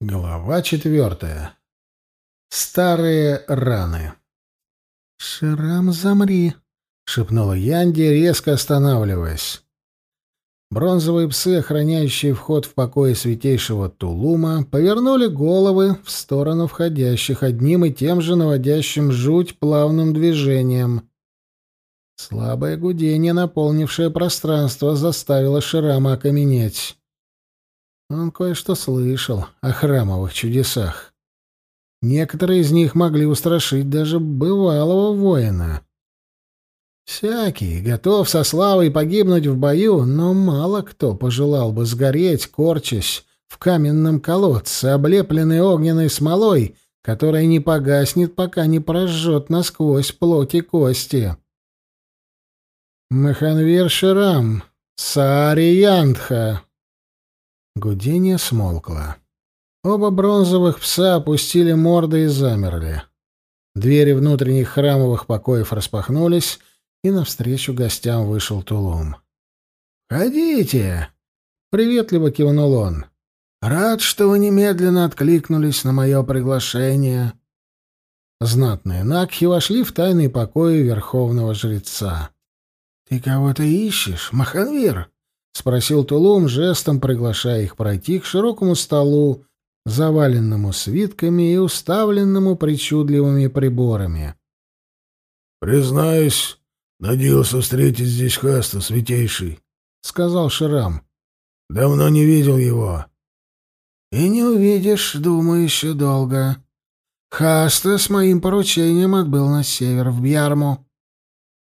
Глава четвертая. Старые раны. «Ширам, замри!» — шепнула Янди, резко останавливаясь. Бронзовые псы, охраняющие вход в покое святейшего Тулума, повернули головы в сторону входящих одним и тем же наводящим жуть плавным движением. Слабое гудение, наполнившее пространство, заставило Ширама окаменеть. Он кое-что слышал о храмовых чудесах. Некоторые из них могли устрашить даже бывалого воина. Всякий готов со славой погибнуть в бою, но мало кто пожелал бы сгореть, корчась в каменном колодце, облепленный огненной смолой, которая не погаснет, пока не прожжет насквозь плоть и кости. Маханвир Ширам, Саари Янтха, Гудение смолкло. Оба бронзовых пса опустили морды и замерли. Двери внутренних храмовых покоев распахнулись, и навстречу гостям вышел Тулум. «Ходите!» — приветливо кивнул он. «Рад, что вы немедленно откликнулись на мое приглашение». Знатные Накхи вошли в тайный покой верховного жреца. «Ты кого-то ищешь, Маханвир?» — спросил Тулум, жестом приглашая их пройти к широкому столу, заваленному свитками и уставленному причудливыми приборами. «Признаюсь, надеялся встретить здесь Хаста, святейший», — сказал Ширам. «Давно не видел его». «И не увидишь, думаю, еще долго. Хаста с моим поручением отбыл на север, в Бьярму.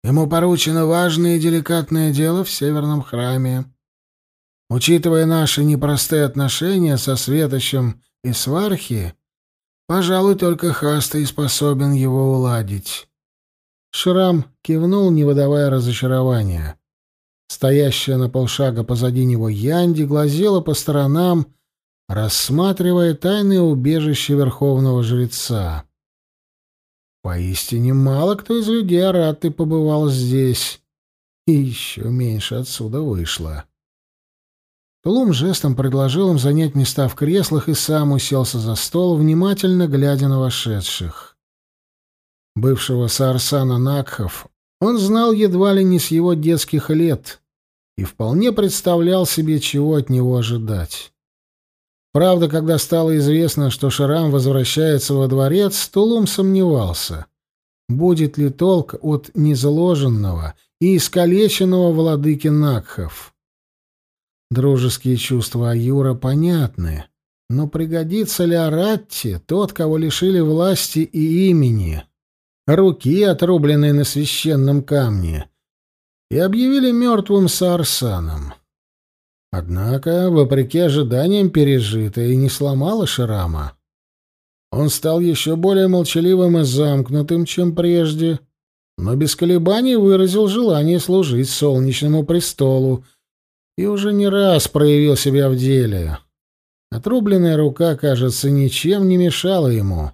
Ему поручено важное и деликатное дело в Северном храме. Учитывая наши непростые отношения со Светочем и Свархи, пожалуй, только Хаста и способен его уладить. Шрам кивнул, не выдавая разочарования. Стоящая на полшага позади него Янди глазела по сторонам, рассматривая тайное убежище верховного жреца. Поистине мало кто из людей Араты побывал здесь. И еще меньше отсюда вышло. Тулум жестом предложил им занять места в креслах и сам уселся за стол, внимательно глядя на вошедших. Бывшего Саарсана Накхов он знал едва ли не с его детских лет и вполне представлял себе, чего от него ожидать. Правда, когда стало известно, что Шарам возвращается во дворец, Тулум сомневался, будет ли толк от незаложенного и искалеченного владыки Накхов. Дружеские чувства Аюра понятны, но пригодится ли Аратти, тот, кого лишили власти и имени, руки, отрубленной на священном камне, и объявили мертвым Сарсаном? Однако, вопреки ожиданиям, пережитое не сломало Шрама. Он стал еще более молчаливым и замкнутым, чем прежде, но без колебаний выразил желание служить солнечному престолу и уже не раз проявил себя в деле. Отрубленная рука, кажется, ничем не мешала ему.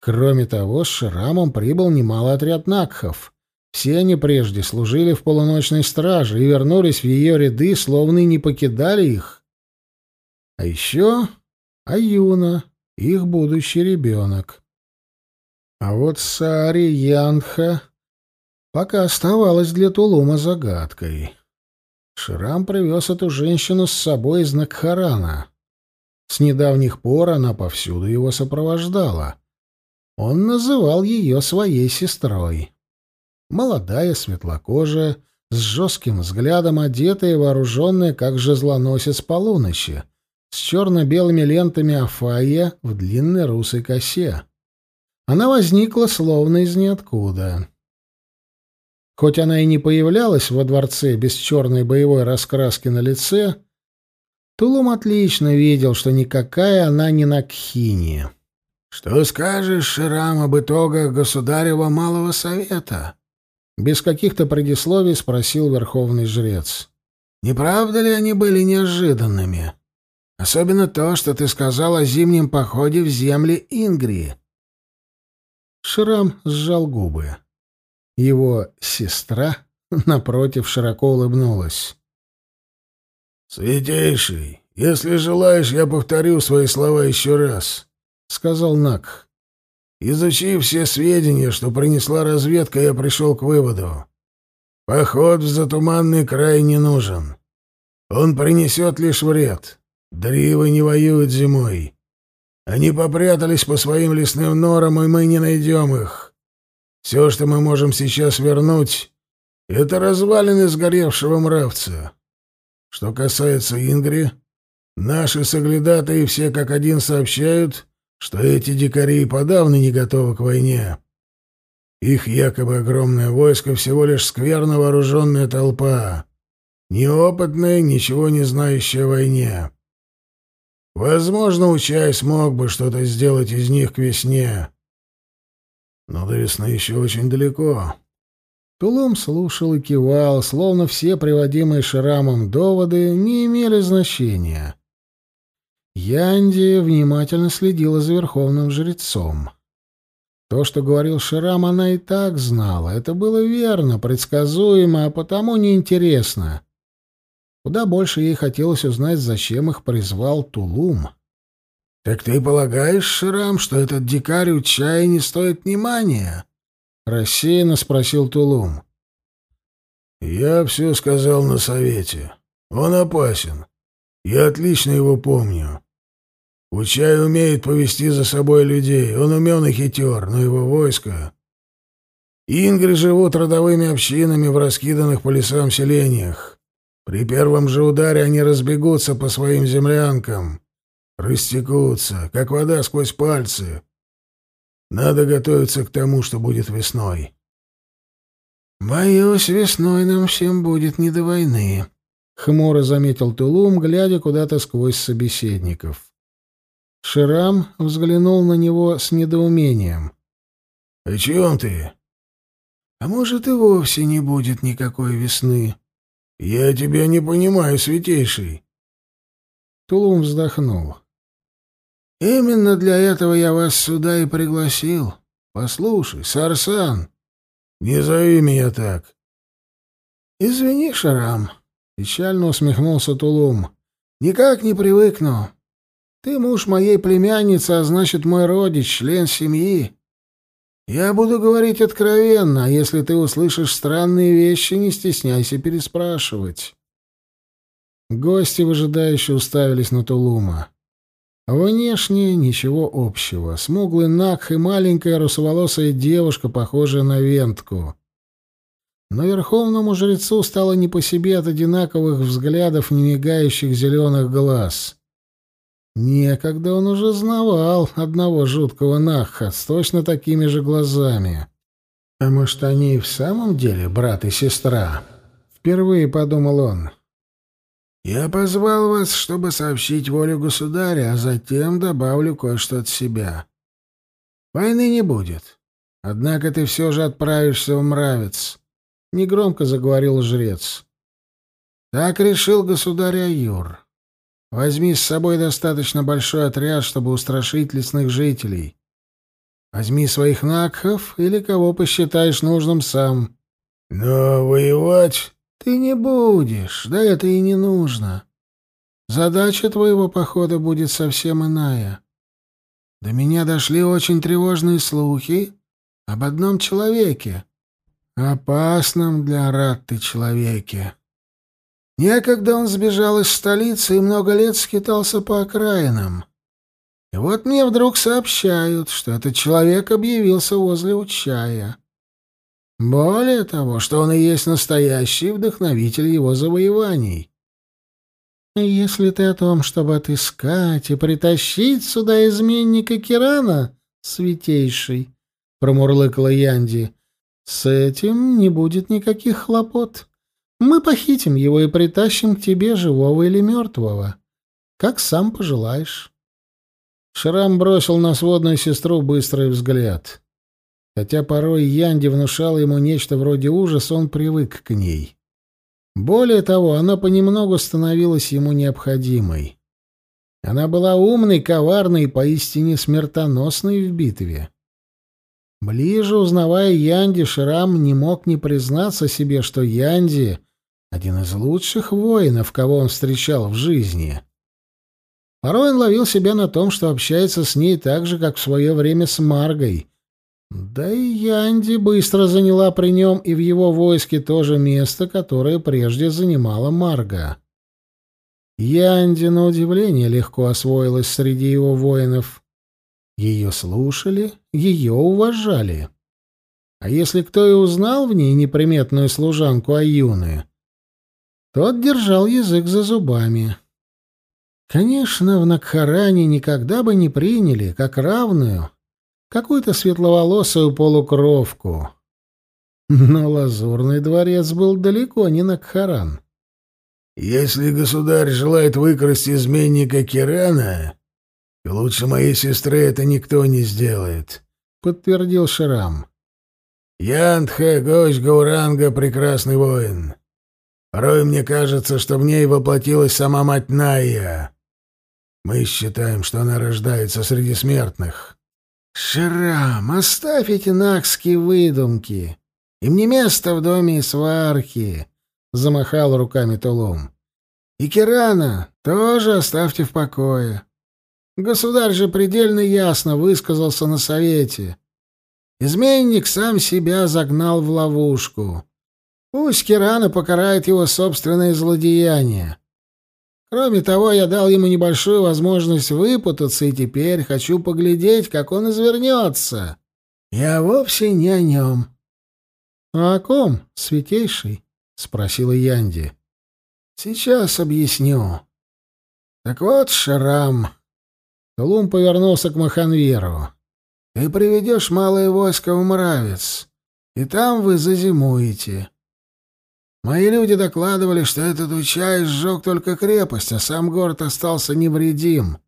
Кроме того, с Шрамом прибыл немало отряд Накхов — все они прежде служили в полуночной страже и вернулись в ее ряды, словно и не покидали их. А еще Аюна, их будущий ребенок. А вот Сари Янха пока оставалась для Тулума загадкой. Шрам привез эту женщину с собой из Накхарана. С недавних пор она повсюду его сопровождала. Он называл ее своей сестрой. Молодая, светлокожая, с жестким взглядом, одетая и вооруженная, как жезлоносец полуночи, с черно-белыми лентами афая в длинной русой косе. Она возникла словно из ниоткуда. Хоть она и не появлялась во дворце без черной боевой раскраски на лице, Тулум отлично видел, что никакая она не Накхини. «Что скажешь, Ширам, об итогах государева малого совета?» Без каких-то предисловий спросил верховный жрец. «Не правда ли они были неожиданными? Особенно то, что ты сказал о зимнем походе в земли Ингрии». Шрам сжал губы. Его сестра, напротив, широко улыбнулась. «Святейший, «Если желаешь, я повторю свои слова еще раз», — сказал Нак. «Изучив все сведения, что принесла разведка, я пришел к выводу. Поход в затуманный край не нужен. Он принесет лишь вред. Дривы не воюют зимой. Они попрятались по своим лесным норам, и мы не найдем их. Все, что мы можем сейчас вернуть, — это развалины сгоревшего мравца. Что касается Ингри, наши соглядатые все как один сообщают, что эти дикари подавно не готовы к войне. Их якобы огромное войско всего лишь скверно вооруженная толпа, неопытная, ничего не знающая о войне. Возможно, Учай смог бы что-то сделать из них к весне. Но до весны еще очень далеко. Тулум слушал и кивал, словно все приводимые Шрамом доводы не имели значения. Янди внимательно следила за верховным жрецом. То, что говорил Ширам, она и так знала. Это было верно, предсказуемо, а потому неинтересно. Куда больше ей хотелось узнать, зачем их призвал Тулум. — Так ты полагаешь, Ширам, что этот дикарь у чая не стоит внимания? — рассеянно спросил Тулум. — Я все сказал на совете. Он опасен. Я отлично его помню. Учай умеет повести за собой людей. Он умен и хитер, но его войско... Ингры живут родовыми общинами в раскиданных по лесам селениях. При первом же ударе они разбегутся по своим землянкам, растекутся, как вода сквозь пальцы. Надо готовиться к тому, что будет весной. «Боюсь, весной нам всем будет не до войны», — хмуро заметил Тулум, глядя куда-то сквозь собеседников. Ширам взглянул на него с недоумением. «О чем ты?» «А может, и вовсе не будет никакой весны», «Я тебя не понимаю, святейший». Тулум вздохнул. «Именно для этого я вас сюда и пригласил. Послушай, Сарсан, не зови меня так». «Извини, Шарам», — печально усмехнулся Тулум. «Никак не привыкну. Ты муж моей племянницы, а значит, мой родич, член семьи. Я буду говорить откровенно, а если ты услышишь странные вещи, не стесняйся переспрашивать. Гости выжидающе уставились на Тулума. Внешне ничего общего. Смуглый Накх и маленькая русоволосая девушка, похожая на вентку. Но верховному жрецу стало не по себе от одинаковых взглядов немигающих зеленых глаз. Некогда он уже знавал одного жуткого Наха с точно такими же глазами. А может, они и в самом деле брат и сестра? Впервые подумал он. «Я позвал вас, чтобы сообщить волю государя, а затем добавлю кое-что от себя. Войны не будет. Однако ты все же отправишься в Мравец», — негромко заговорил жрец. «Так решил государь Аюр. Возьми с собой достаточно большой отряд, чтобы устрашить лесных жителей. Возьми своих накхов или кого посчитаешь нужным сам. Но воевать ты не будешь, да это и не нужно. Задача твоего похода будет совсем иная. До меня дошли очень тревожные слухи об одном человеке, опасном для Ратты человеке. Некогда он сбежал из столицы и много лет скитался по окраинам. И вот мне вдруг сообщают, что этот человек объявился возле Учая. Более того, что он и есть настоящий вдохновитель его завоеваний. Если ты о том, чтобы отыскать и притащить сюда изменника Кирана, святейший, — промурлыкала Янди, — с этим не будет никаких хлопот. Мы похитим его и притащим к тебе живого или мертвого, как сам пожелаешь. Шрам бросил на сводную сестру быстрый взгляд. Хотя порой Янди внушала ему нечто вроде ужаса, он привык к ней. Более того, она понемногу становилась ему необходимой. Она была умной, коварной и поистине смертоносной в битве. Ближе узнавая Янди, Шрам не мог не признаться себе, что Янди один из лучших воинов, кого он встречал в жизни. Порой он ловил себя на том, что общается с ней так же, как в свое время с Маргой. Да и Янди быстро заняла при нем и в его войске то же место, которое прежде занимала Марга. Янди, на удивление, легко освоилась среди его воинов. Ее слушали, ее уважали. А если кто и узнал в ней неприметную служанку Аюны, тот держал язык за зубами. Конечно, в Накхаране никогда бы не приняли, как равную, какую-то светловолосую полукровку. Но Лазурный дворец был далеко не Накхаран. «Если государь желает выкрасть изменника Кирана, то лучше моей сестры это никто не сделает», — подтвердил Шрам. «Янтха, гость Гауранга, прекрасный воин. Порой мне кажется, что в ней воплотилась сама мать Найя. Мы считаем, что она рождается среди смертных. Шрам, оставь эти накские выдумки. Им не место в доме сварки, замахал руками Тулум. И Кирана тоже оставьте в покое. Государь же предельно ясно высказался на совете. Изменник сам себя загнал в ловушку. Пусть Кирана покарает его собственное злодеяние. Кроме того, я дал ему небольшую возможность выпутаться, и теперь хочу поглядеть, как он извернется. Я вовсе не о нем. — А о ком, святейший? — спросила Янди. — Сейчас объясню. Так вот, Шрам. Тулум повернулся к Маханверу. — Ты приведешь малое войско в Мравец, и там вы зазимуете. Мои люди докладывали, что этот Учай сжег только крепость, а сам город остался невредим.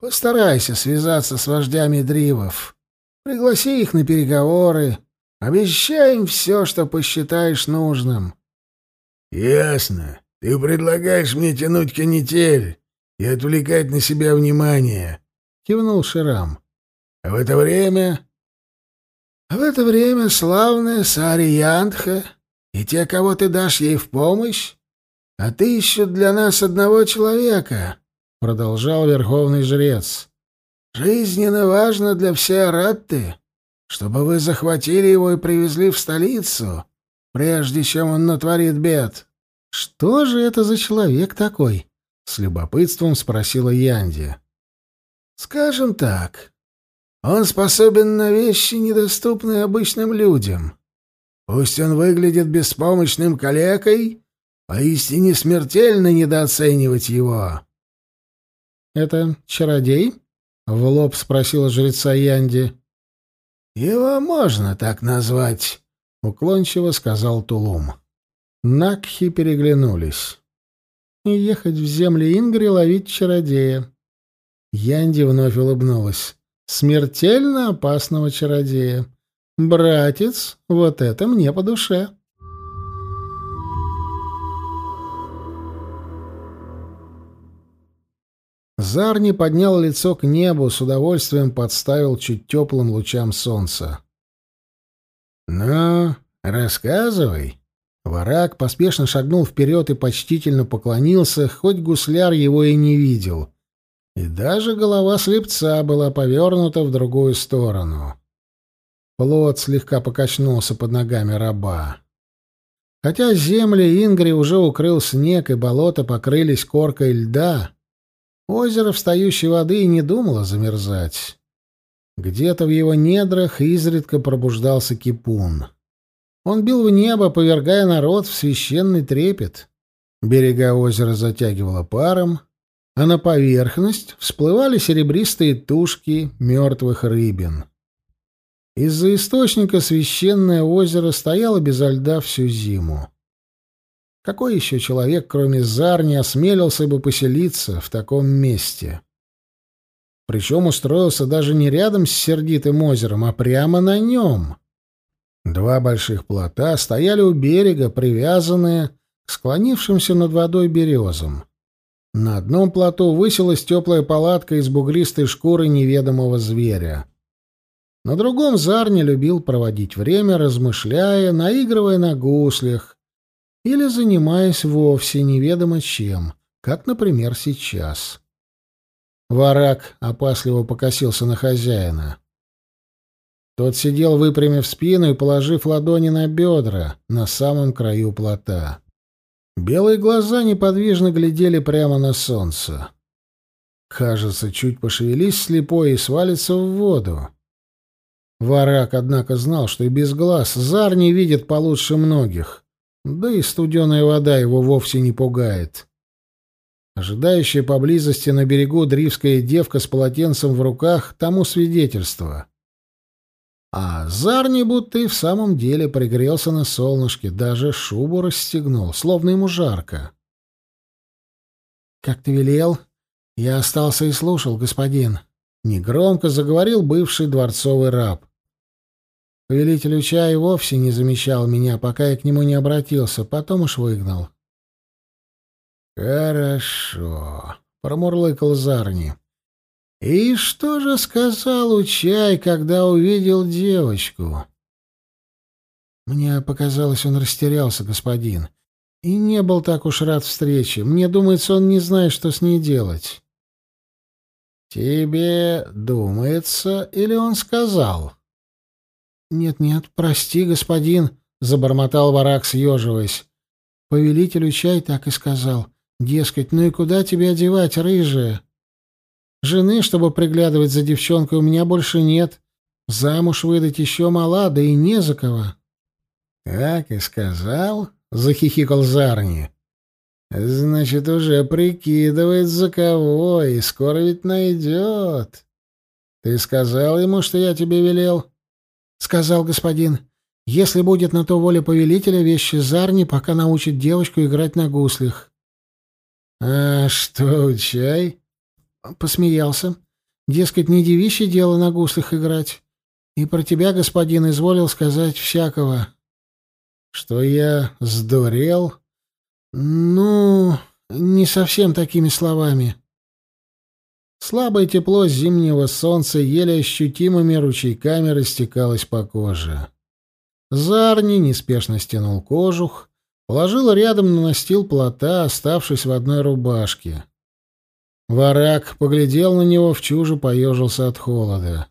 Постарайся связаться с вождями дривов. Пригласи их на переговоры. Обещай им все, что посчитаешь нужным. — Ясно. Ты предлагаешь мне тянуть канитель и отвлекать на себя внимание, — кивнул Ширам. — А в это время... — А в это время славная Сари Янтха и те, кого ты дашь ей в помощь, а ты ищут для нас одного человека, — продолжал верховный жрец. Жизненно важно для всей Аратты, чтобы вы захватили его и привезли в столицу, прежде чем он натворит бед. — Что же это за человек такой? — с любопытством спросила Янди. — Скажем так, он способен на вещи, недоступные обычным людям. Пусть он выглядит беспомощным калекой, поистине смертельно недооценивать его. — Это чародей? — в лоб спросила жреца Янди. — Его можно так назвать, — уклончиво сказал Тулум. Накхи переглянулись. И ехать в земли Ингри ловить чародея. Янди вновь улыбнулась. Смертельно опасного чародея. «Братец, вот это мне по душе». Зарни поднял лицо к небу, с удовольствием подставил чуть теплым лучам солнца. «Ну, рассказывай». Варак поспешно шагнул вперед и почтительно поклонился, хоть гусляр его и не видел. И даже голова слепца была повернута в другую сторону. Плот слегка покачнулся под ногами раба. Хотя земли Ингри уже укрыл снег и болота покрылись коркой льда, озеро встающей воды не думало замерзать. Где-то в его недрах изредка пробуждался кипун. Он бил в небо, повергая народ в священный трепет. Берега озера затягивало паром, а на поверхность всплывали серебристые тушки мертвых рыбин. Из-за источника священное озеро стояло безо льда всю зиму. Какой еще человек, кроме Зарни, осмелился бы поселиться в таком месте? Причем устроился даже не рядом с сердитым озером, а прямо на нем. Два больших плота стояли у берега, привязанные к склонившимся над водой березам. На одном плоту высилась теплая палатка из бугристой шкуры неведомого зверя. На другом Зарни любил проводить время, размышляя, наигрывая на гуслях или занимаясь вовсе неведомо чем, как, например, сейчас. Варак опасливо покосился на хозяина. Тот сидел, выпрямив спину и положив ладони на бедра, на самом краю плота. Белые глаза неподвижно глядели прямо на солнце. Кажется, чуть пошевелись слепой и свалится в воду. Варак, однако, знал, что и без глаз Зар не видит получше многих. Да и студеная вода его вовсе не пугает. Ожидающая поблизости на берегу дривская девка с полотенцем в руках тому свидетельство. А Зарни будто и в самом деле пригрелся на солнышке, даже шубу расстегнул, словно ему жарко. «Как ты велел?» «Я остался и слушал, господин», — негромко заговорил бывший дворцовый раб. Повелитель Уча и вовсе не замечал меня, пока я к нему не обратился, потом уж выгнал. «Хорошо», — промурлыкал Зарни. «И что же сказал Учай, когда увидел девочку?» Мне показалось, он растерялся, господин, и не был так уж рад встрече. Мне думается, он не знает, что с ней делать. «Тебе думается, или он сказал?» «Нет-нет, прости, господин», — забормотал Варак, съеживаясь. «Повелителю чай так и сказал. Дескать, ну и куда тебе одевать, рыжая? Жены, чтобы приглядывать за девчонкой, у меня больше нет. Замуж выдать еще мала, да и не за кого». «Так и сказал?» — захихикал Зарни. Значит, уже прикидывает за кого, и скоро ведь найдет. Ты сказал ему, что я тебе велел? Сказал господин. Если будет на то воля повелителя, вещи Зарни пока научит девочку играть на гуслях. А что, чай? Посмеялся. Дескать, не девичье дело на гуслях играть. И про тебя, господин, изволил сказать всякого. Что я сдурел? Ну, не совсем такими словами. Слабое тепло зимнего солнца еле ощутимыми ручейками растекалось по коже. Зарни неспешно стянул кожух, положил рядом на настил плота, оставшись в одной рубашке. Варак поглядел на него, в чуже поежился от холода.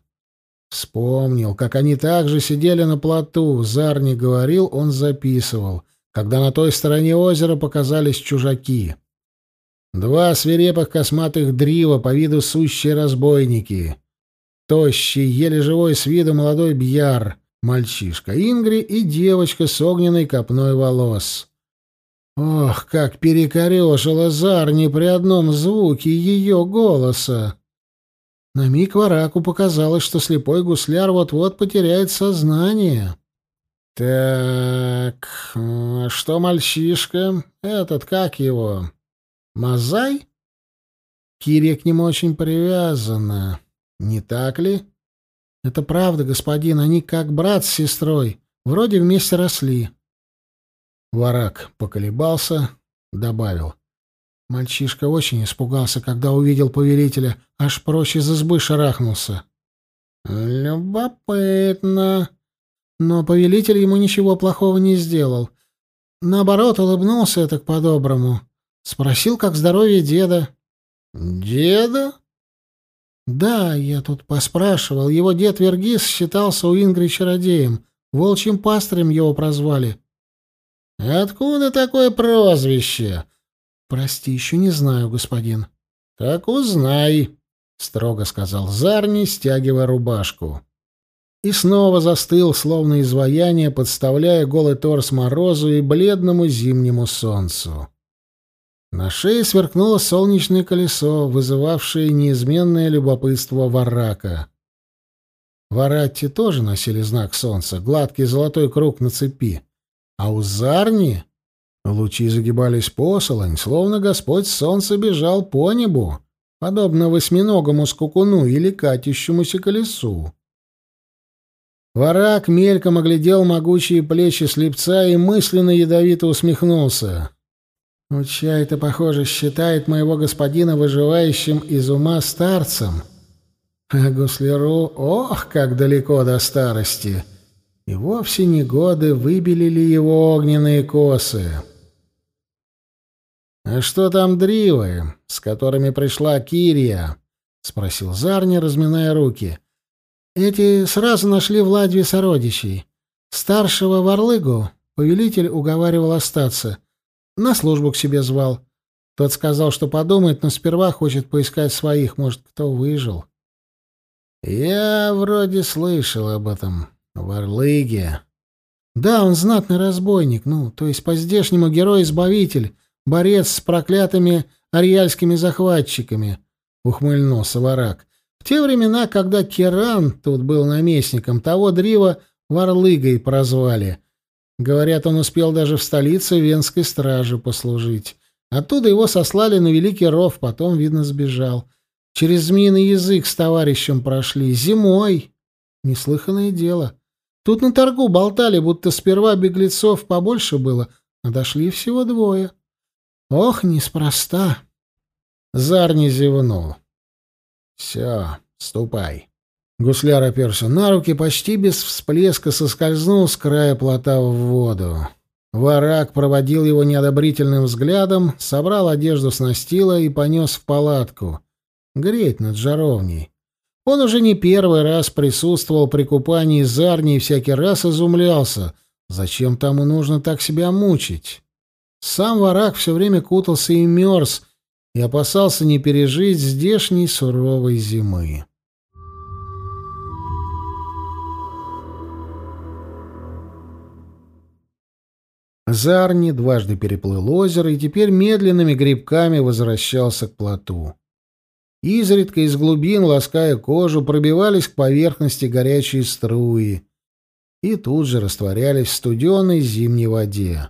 Вспомнил, как они также сидели на плоту. Зарни говорил, он записывал когда на той стороне озера показались чужаки. Два свирепых косматых дрива по виду сущие разбойники. Тощий, еле живой с виду молодой бьяр, мальчишка Ингри и девочка с огненной копной волос. Ох, как перекорежила Зарни при одном звуке ее голоса! На миг Вараку показалось, что слепой гусляр вот-вот потеряет сознание. Так, а что мальчишка? Этот, как его? Мазай? Кирия к нему очень привязана. Не так ли? Это правда, господин, они как брат с сестрой. Вроде вместе росли. Варак поколебался, добавил. Мальчишка очень испугался, когда увидел повелителя, аж прочь из избы шарахнулся. «Любопытно», но повелитель ему ничего плохого не сделал. Наоборот, улыбнулся так по-доброму. Спросил, как здоровье деда. «Деда?» «Да, я тут поспрашивал. Его дед Вергис считался у Ингри чародеем. Волчьим пастырем его прозвали». «Откуда такое прозвище?» «Прости, еще не знаю, господин». «Так узнай», — строго сказал Зарни, стягивая рубашку и снова застыл, словно изваяние, подставляя голый торс морозу и бледному зимнему солнцу. На шее сверкнуло солнечное колесо, вызывавшее неизменное любопытство Варака. Варатти тоже носили знак солнца, гладкий золотой круг на цепи. А у Зарни лучи загибались посолонь, словно Господь солнца бежал по небу, подобно восьминогому скукуну или катящемуся колесу. Варак мельком оглядел могучие плечи слепца и мысленно ядовито усмехнулся. «Учай-то, похоже, считает моего господина выживающим из ума старцем. А Гуслеру, ох, как далеко до старости! И вовсе не годы выбелили его огненные косы». «А что там дривы, с которыми пришла Кирия?» спросил Зарни, разминая руки. Эти сразу нашли в Ладве сородичей. Старшего Варлыгу повелитель уговаривал остаться. На службу к себе звал. Тот сказал, что подумает, но сперва хочет поискать своих, может, кто выжил. Я вроде слышал об этом. Варлыге. Да, он знатный разбойник, ну, то есть по-здешнему герой-избавитель, борец с проклятыми ариальскими захватчиками, — ухмыльнулся Варак. В те времена, когда Керан тут был наместником, того Дрива Варлыгой прозвали. Говорят, он успел даже в столице Венской стражи послужить. Оттуда его сослали на Великий Ров, потом, видно, сбежал. Через змеиный язык с товарищем прошли. Зимой. Неслыханное дело. Тут на торгу болтали, будто сперва беглецов побольше было, а дошли всего двое. Ох, неспроста. Зар не зевнул. Все, ступай. Гусляр оперся на руки, почти без всплеска соскользнул с края плота в воду. Варак проводил его неодобрительным взглядом, собрал одежду с настила и понес в палатку. Греть над жаровней. Он уже не первый раз присутствовал при купании Зарни и всякий раз изумлялся, зачем тому нужно так себя мучить. Сам Варак все время кутался и мерз, и опасался не пережить здешней суровой зимы. Зарни дважды переплыл озеро и теперь медленными грибками возвращался к плоту. Изредка из глубин, лаская кожу, пробивались к поверхности горячие струи и тут же растворялись в студеной зимней воде.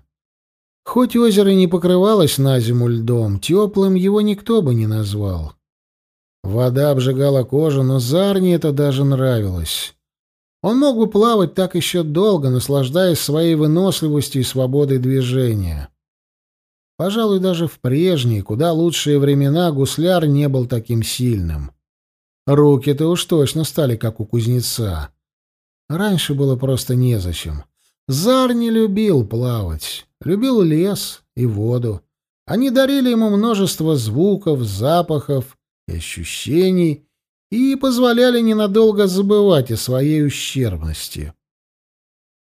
Хоть озеро не покрывалось на зиму льдом, теплым его никто бы не назвал. Вода обжигала кожу, но Зарни это даже нравилось. Он мог бы плавать так еще долго, наслаждаясь своей выносливостью и свободой движения. Пожалуй, даже в прежние, куда лучшие времена гусляр не был таким сильным. Руки-то уж точно стали, как у кузнеца. Раньше было просто незачем. Зар не любил плавать, любил лес и воду. Они дарили ему множество звуков, запахов и ощущений, и позволяли ненадолго забывать о своей ущербности.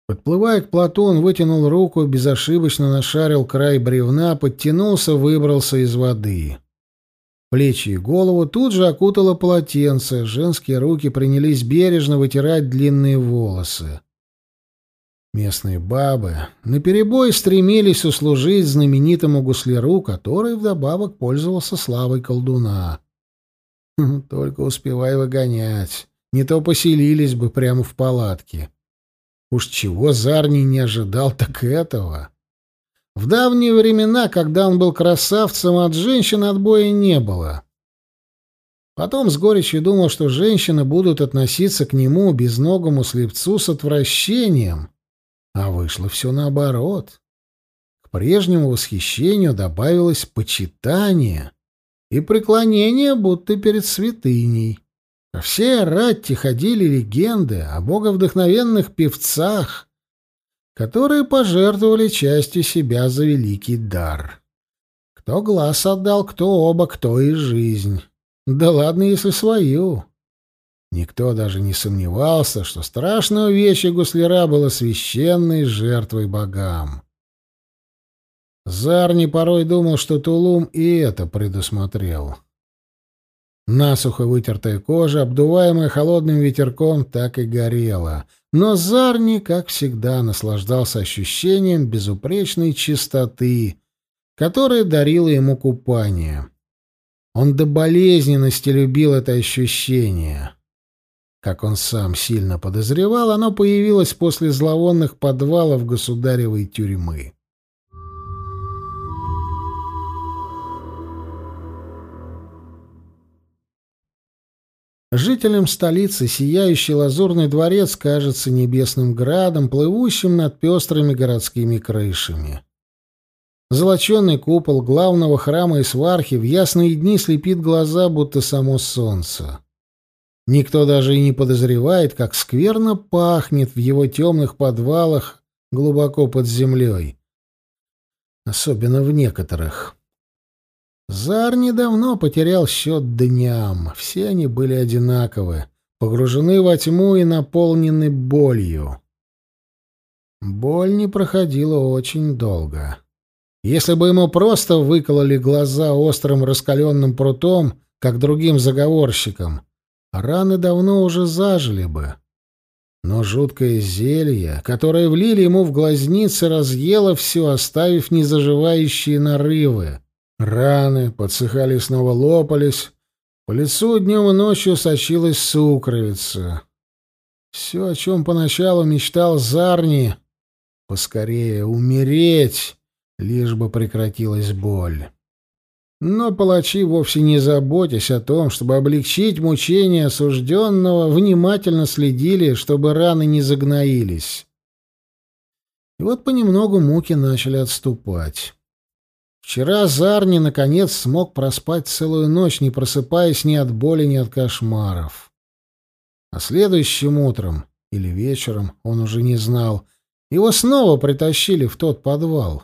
Подплывая к плоту, он вытянул руку, безошибочно нашарил край бревна, подтянулся, выбрался из воды. Плечи и голову тут же окутало полотенце, женские руки принялись бережно вытирать длинные волосы. Местные бабы наперебой стремились услужить знаменитому гусляру, который вдобавок пользовался славой колдуна. Только успевай выгонять. Не то поселились бы прямо в палатке. Уж чего Зарни не ожидал, так этого. В давние времена, когда он был красавцем, от женщин отбоя не было. Потом с горечью думал, что женщины будут относиться к нему, безногому слепцу, с отвращением. А вышло все наоборот. К прежнему восхищению добавилось почитание — и преклонение будто перед святыней. По всей Ратте ходили легенды о боговдохновенных певцах, которые пожертвовали частью себя за великий дар. Кто глаз отдал, кто оба, кто и жизнь. Да ладно, если свою. Никто даже не сомневался, что страшное увечье гусляра было священной жертвой богам. Зарни порой думал, что Тулум и это предусмотрел. Насухо вытертая кожа, обдуваемая холодным ветерком, так и горела. Но Зарни, как всегда, наслаждался ощущением безупречной чистоты, которая дарила ему купание. Он до болезненности любил это ощущение. Как он сам сильно подозревал, оно появилось после зловонных подвалов государевой тюрьмы. Жителям столицы сияющий лазурный дворец кажется небесным градом, плывущим над пестрыми городскими крышами. Золоченый купол главного храма и свархи в ясные дни слепит глаза, будто само солнце. Никто даже и не подозревает, как скверно пахнет в его темных подвалах глубоко под землей. Особенно в некоторых. Зар недавно потерял счет дням. Все они были одинаковы, погружены во тьму и наполнены болью. Боль не проходила очень долго. Если бы ему просто выкололи глаза острым раскаленным прутом, как другим заговорщикам, раны давно уже зажили бы. Но жуткое зелье, которое влили ему в глазницы, разъело все, оставив незаживающие нарывы. Раны подсыхали и снова лопались. По лицу днем и ночью сочилась сукровица. Все, о чем поначалу мечтал Зарни, поскорее умереть, лишь бы прекратилась боль. Но палачи, вовсе не заботясь о том, чтобы облегчить мучения осужденного, внимательно следили, чтобы раны не загноились. И вот понемногу муки начали отступать. Вчера Зарни наконец смог проспать целую ночь, не просыпаясь ни от боли, ни от кошмаров. А следующим утром или вечером, он уже не знал, его снова притащили в тот подвал.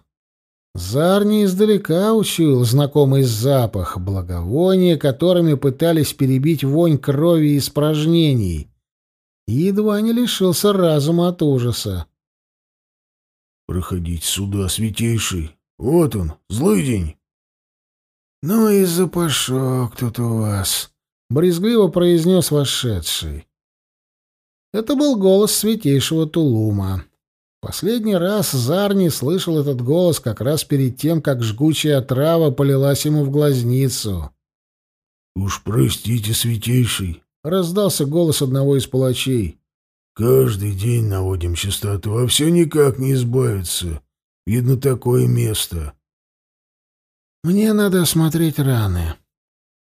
Зарни издалека учуял знакомый запах, благовония, которыми пытались перебить вонь крови и испражнений, и едва не лишился разума от ужаса. «Проходить сюда, святейший! Вот он, злый день!» «Ну и запашок тут у вас!» — брезгливо произнес вошедший. Это был голос святейшего Тулума. Последний раз Зарни слышал этот голос как раз перед тем, как жгучая трава полилась ему в глазницу. «Уж простите, святейший!» — раздался голос одного из палачей. «Каждый день наводим чистоту, а все никак не избавиться. Видно, такое место». «Мне надо осмотреть раны».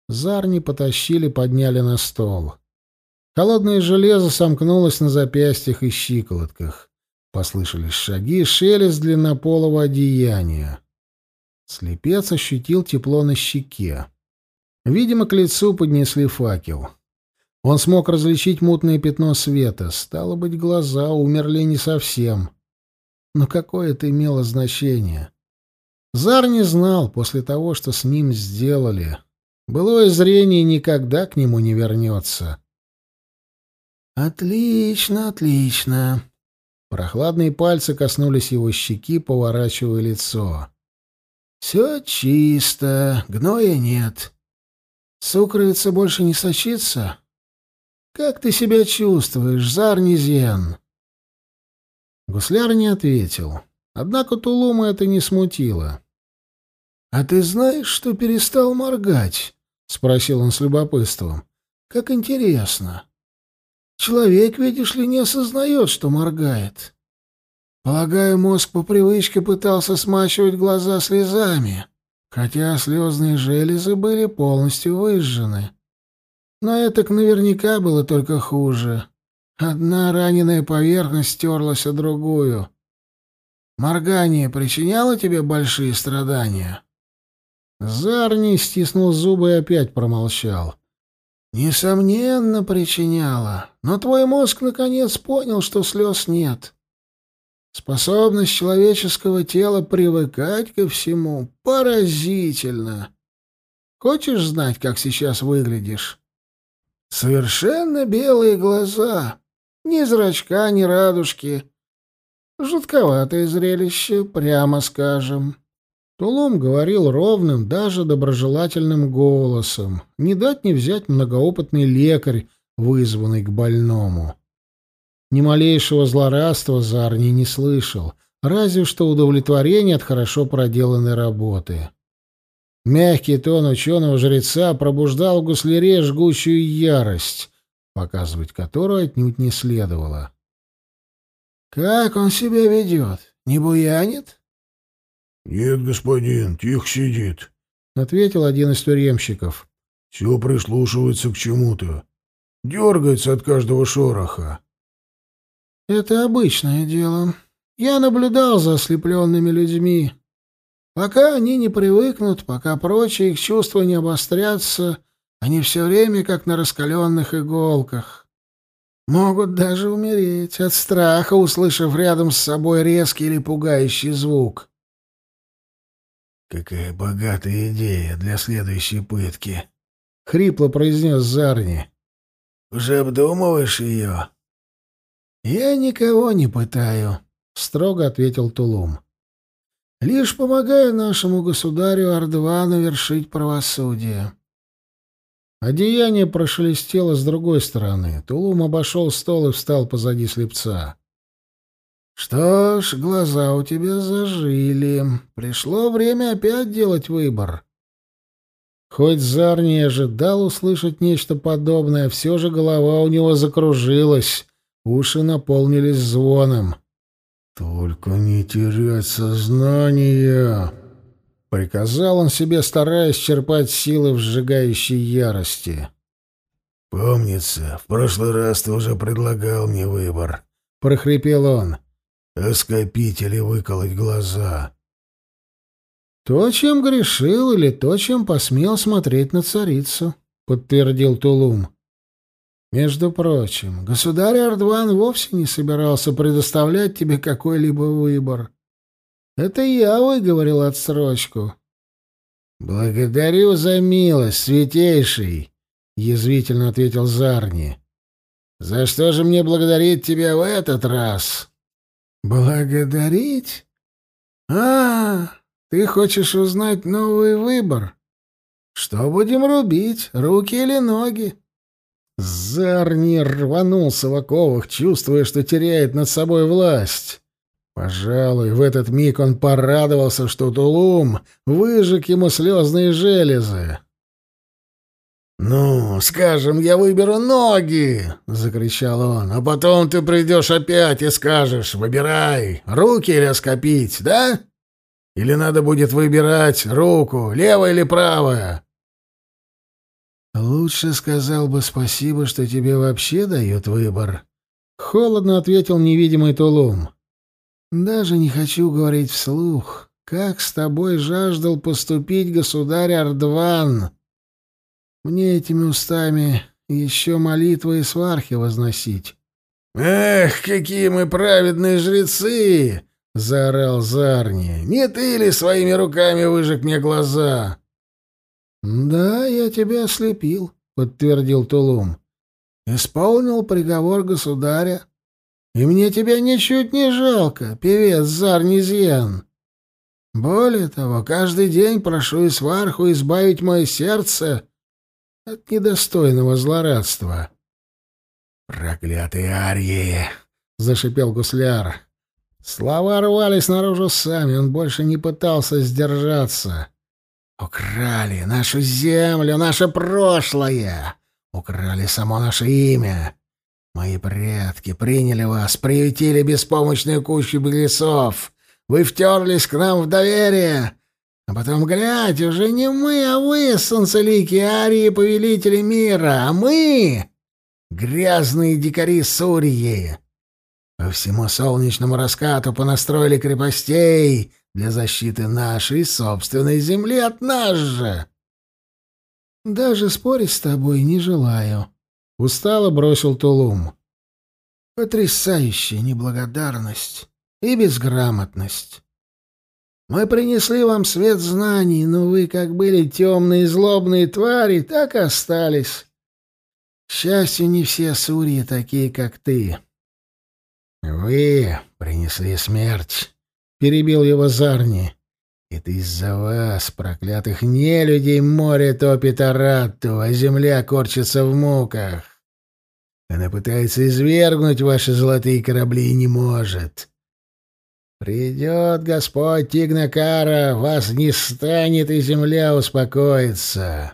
Зарни потащили, подняли на стол. Холодное железо сомкнулось на запястьях и щиколотках. Послышались шаги, шелест длиннополого одеяния. Слепец ощутил тепло на щеке. Видимо, к лицу поднесли факел. Он смог различить мутное пятно света. Стало быть, глаза умерли не совсем. Но какое это имело значение? Зар не знал после того, что с ним сделали. Былое зрение никогда к нему не вернется. «Отлично, отлично», Прохладные пальцы коснулись его щеки, поворачивая лицо. «Все чисто, гноя нет. Сукровица больше не сочится? Как ты себя чувствуешь, Зарнизен?» Гусляр не ответил. Однако Тулума это не смутило. «А ты знаешь, что перестал моргать?» — спросил он с любопытством. «Как интересно. Человек, видишь ли, не осознает, что моргает. Полагаю, мозг по привычке пытался смачивать глаза слезами, хотя слезные железы были полностью выжжены. Но это наверняка было только хуже. Одна раненая поверхность стерлась о другую. Моргание причиняло тебе большие страдания? Зарни стиснул зубы и опять промолчал. Несомненно, причиняла. Но твой мозг наконец понял, что слез нет. Способность человеческого тела привыкать ко всему поразительна. Хочешь знать, как сейчас выглядишь? Совершенно белые глаза. Ни зрачка, ни радужки. Жутковатое зрелище, прямо скажем. Тулум говорил ровным, даже доброжелательным голосом. Не дать не взять многоопытный лекарь, вызванный к больному. Ни малейшего злорадства Зарни не слышал, разве что удовлетворение от хорошо проделанной работы. Мягкий тон ученого-жреца пробуждал в гусляре жгучую ярость, показывать которую отнюдь не следовало. «Как он себя ведет? Не буянит?» «Нет, господин, тихо сидит», — ответил один из тюремщиков. «Все прислушивается к чему-то. Дергается от каждого шороха». «Это обычное дело. Я наблюдал за ослепленными людьми. Пока они не привыкнут, пока прочие их чувства не обострятся, они все время как на раскаленных иголках. Могут даже умереть от страха, услышав рядом с собой резкий или пугающий звук». Какая богатая идея для следующей пытки. — хрипло произнес Зарни. «Уже обдумываешь ее?» «Я никого не пытаю», — строго ответил Тулум. «Лишь помогаю нашему государю Ардвану вершить правосудие». Одеяние прошелестело с другой стороны. Тулум обошел стол и встал позади слепца. «Что ж, глаза у тебя зажили. Пришло время опять делать выбор». Хоть Зар не ожидал услышать нечто подобное, все же голова у него закружилась, уши наполнились звоном. «Только не терять сознание!» — приказал он себе, стараясь черпать силы в сжигающей ярости. «Помнится, в прошлый раз ты уже предлагал мне выбор», — прохрипел он. «Оскопить или выколоть глаза?» «То, чем грешил, или то, чем посмел смотреть на царицу», — подтвердил Тулум. «Между прочим, государь Ардван вовсе не собирался предоставлять тебе какой-либо выбор. Это я выговорил отсрочку». «Благодарю за милость, святейший», — язвительно ответил Зарни. «За что же мне благодарить тебя в этот раз?» «Благодарить? А, ты хочешь узнать новый выбор? Что будем рубить, руки или ноги? Зарни рванулся в оковах, чувствуя, что теряет над собой власть. Пожалуй, в этот миг он порадовался, что Тулум выжег ему слезные железы. «Ну, скажем, я выберу ноги!» — закричал он. «А потом ты придешь опять и скажешь, выбирай, руки или оскопить, да?» Или надо будет выбирать руку, левая или правая? Лучше сказал бы спасибо, что тебе вообще дают выбор. Холодно ответил невидимый Тулум. Даже не хочу говорить вслух, как с тобой жаждал поступить государь Ардван. Мне этими устами еще молитвы и свархи возносить. Эх, какие мы праведные жрецы! — заорал Зарни. «Не ты ли своими руками выжег мне глаза?» «Да, я тебя ослепил», — подтвердил Тулум. «Исполнил приговор государя. И мне тебя ничуть не жалко, певец Зарнизьян. Более того, каждый день прошу Исварху избавить мое сердце от недостойного злорадства». «Проклятые арии!» — зашипел гусляр. Слова рвались наружу сами, он больше не пытался сдержаться. «Украли нашу землю, наше прошлое! Украли само наше имя! Мои предки приняли вас, приютили беспомощную кучу беглецов! Вы втерлись к нам в доверие!» А потом, глядь, уже не мы, а вы, солнцеликие арии, повелители мира, а мы — грязные дикари Сурьи. По всему солнечному раскату понастроили крепостей для защиты нашей собственной земли от нас же. Даже спорить с тобой не желаю. Устало бросил Тулум. Потрясающая неблагодарность и безграмотность. Мы принесли вам свет знаний, но вы, как были темные злобные твари, так и остались. К счастью, не все сурьи такие, как ты. «Вы принесли смерть», — перебил его Зарни. «Это из-за вас, проклятых нелюдей, море топит Аратту, а земля корчится в муках. Она пытается извергнуть ваши золотые корабли и не может. Придет Господь Тигнакара, вас не станет, и земля успокоится».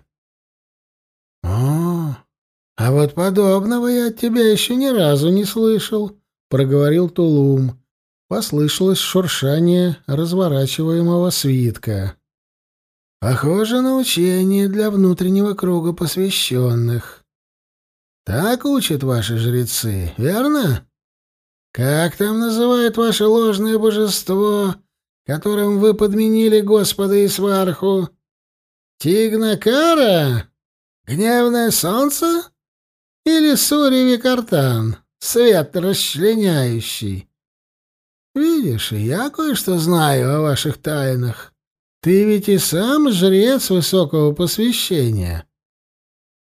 «О, а вот подобного я от тебя еще ни разу не слышал», — проговорил Тулум. Послышалось шуршание разворачиваемого свитка. «Похоже на учение для внутреннего круга посвященных. Так учат ваши жрецы, верно? Как там называют ваше ложное божество, которым вы подменили Господа и сварху? Тигнакара? Гневное солнце? Или Сури Викартан?» свет расчленяющий. Видишь, я кое-что знаю о ваших тайнах. Ты ведь и сам жрец высокого посвящения.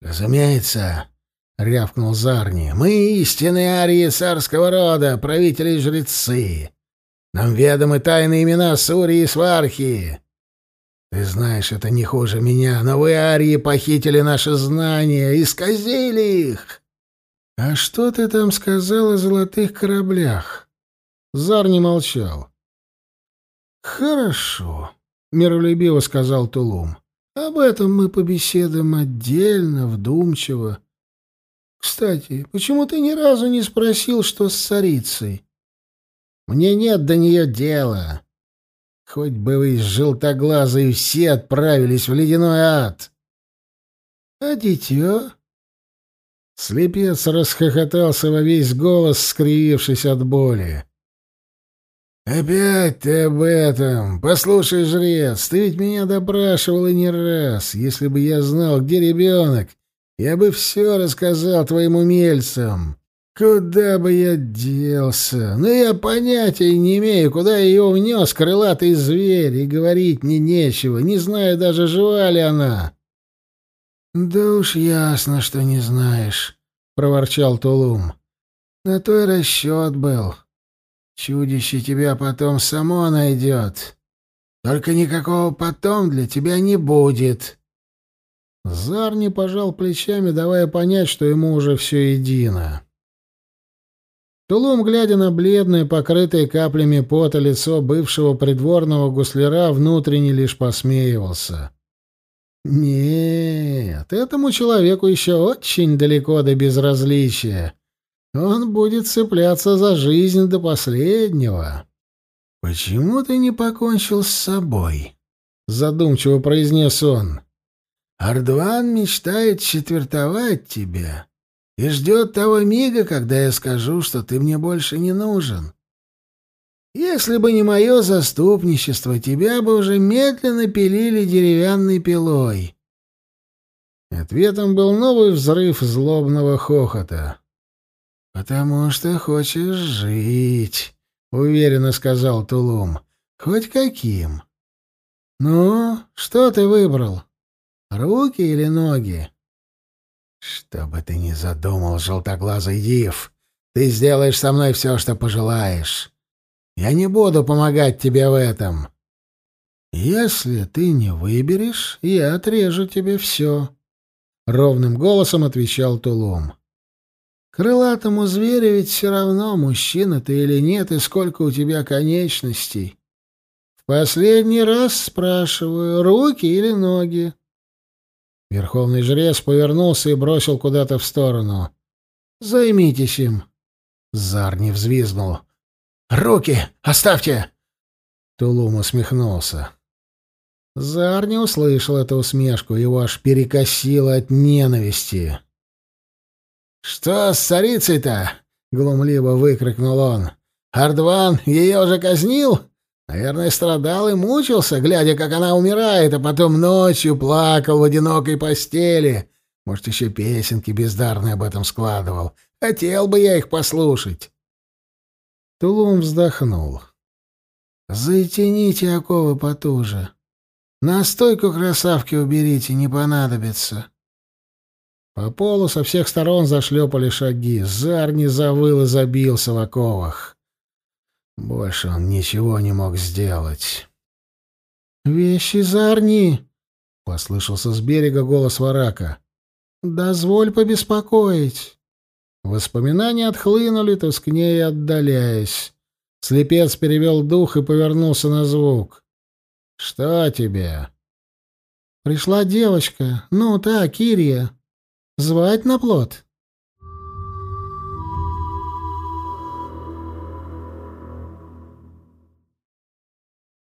Разумеется, рявкнул Зарни. Мы истинные арии царского рода, правители жрецы. Нам ведомы тайные имена Сурии и Свархи. Ты знаешь, это не хуже меня, но вы, арии, похитили наши знания, исказили их. А что ты там сказал о золотых кораблях? Зар не молчал. Хорошо, миролюбиво сказал Тулум. Об этом мы побеседуем отдельно, вдумчиво. Кстати, почему ты ни разу не спросил, что с царицей? Мне нет до нее дела. Хоть бы вы, желтоглазые, все отправились в ледяной ад. А дитё? Слепец расхохотался во весь голос, скривившись от боли. «Опять ты об этом! Послушай, жрец, ты ведь меня допрашивал и не раз. Если бы я знал, где ребенок, я бы все рассказал твоим умельцам. Куда бы я делся? Но я понятия не имею, куда ее унес крылатый зверь, и говорить мне нечего, не знаю даже, жива ли она». «Да уж ясно, что не знаешь», — проворчал Тулум. «На то и расчет был». Чудище тебя потом само найдет. Только никакого потом для тебя не будет. Зар не пожал плечами, давая понять, что ему уже все едино. Тулум, глядя на бледное, покрытое каплями пота лицо бывшего придворного гусляра, внутренне лишь посмеивался. Нет, этому человеку еще очень далеко до безразличия. Он будет цепляться за жизнь до последнего. «Почему ты не покончил с собой?» — задумчиво произнес он. «Ардван мечтает четвертовать тебя и ждет того мига, когда я скажу, что ты мне больше не нужен. Если бы не мое заступничество, тебя бы уже медленно пилили деревянной пилой». Ответом был новый взрыв злобного хохота. «Потому что хочешь жить», — уверенно сказал Тулум. «Хоть каким». «Ну, что ты выбрал? Руки или ноги?» «Что бы ты ни задумал, желтоглазый див, ты сделаешь со мной все, что пожелаешь. Я не буду помогать тебе в этом». «Если ты не выберешь, я отрежу тебе все», — ровным голосом отвечал Тулум. Крылатому зверю ведь все равно, мужчина ты или нет, и сколько у тебя конечностей. В последний раз спрашиваю, руки или ноги? Верховный жрец повернулся и бросил куда-то в сторону. «Займитесь им». Зар не взвизгнул. «Руки! Оставьте!» Тулум усмехнулся. Зар не услышал эту усмешку, его аж перекосило от ненависти. «Что с царицей-то?» — глумливо выкрикнул он. «Ардван ее уже казнил? Наверное, страдал и мучился, глядя, как она умирает, а потом ночью плакал в одинокой постели. Может, еще песенки бездарные об этом складывал. Хотел бы я их послушать». Тулум вздохнул. «Затяните оковы потуже. Настойку красавки уберите, не понадобится». По полу со всех сторон зашлепали шаги. Зарни завыл и забился в оковах. Больше он ничего не мог сделать. «Вещи Зарни!» — послышался с берега голос Варака. «Дозволь побеспокоить!» Воспоминания отхлынули, тускнее отдаляясь. Слепец перевел дух и повернулся на звук. «Что тебе?» «Пришла девочка. Ну, та, Кирия. Звать на плод?»